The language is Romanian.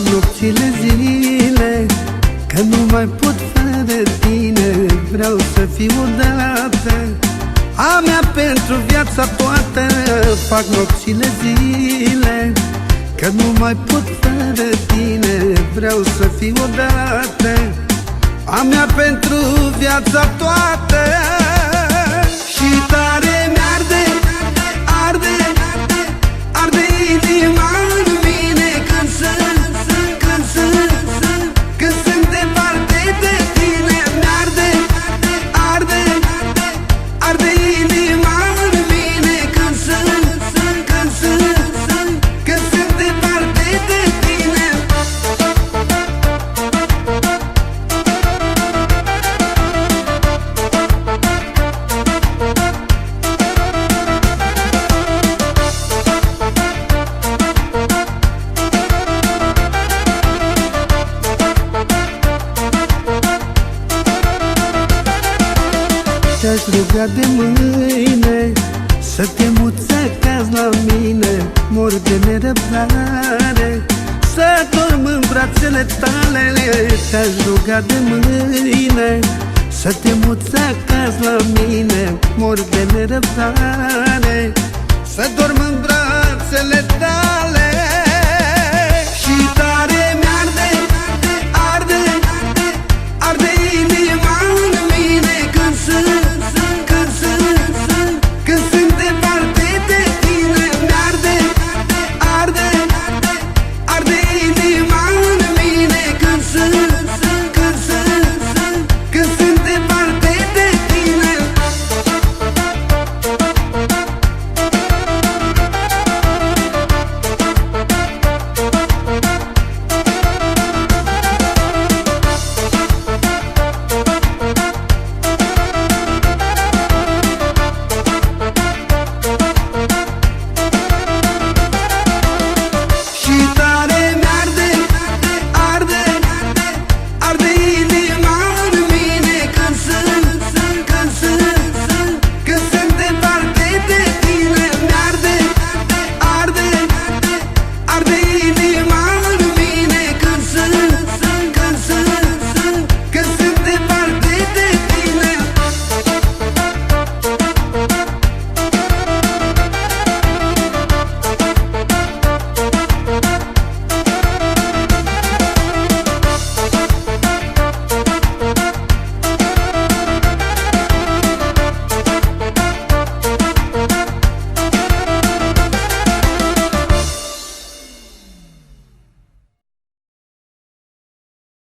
fac nopțile zile Că nu mai pot fără tine. Vreau să fiu odată A mea pentru viața toată. Fac nopțile zile Că nu mai pot fără tine. Vreau să fiu odată A mea pentru viața toată. Și tare Te-aș ruga de mâine Să te muți acasă la mine. Mor de nerăbdare Să dorm în brațele tale. Te-aș ruga de mâine Să te muți acasă la mine. Mor de nerăbdare Să dorm în brațele tale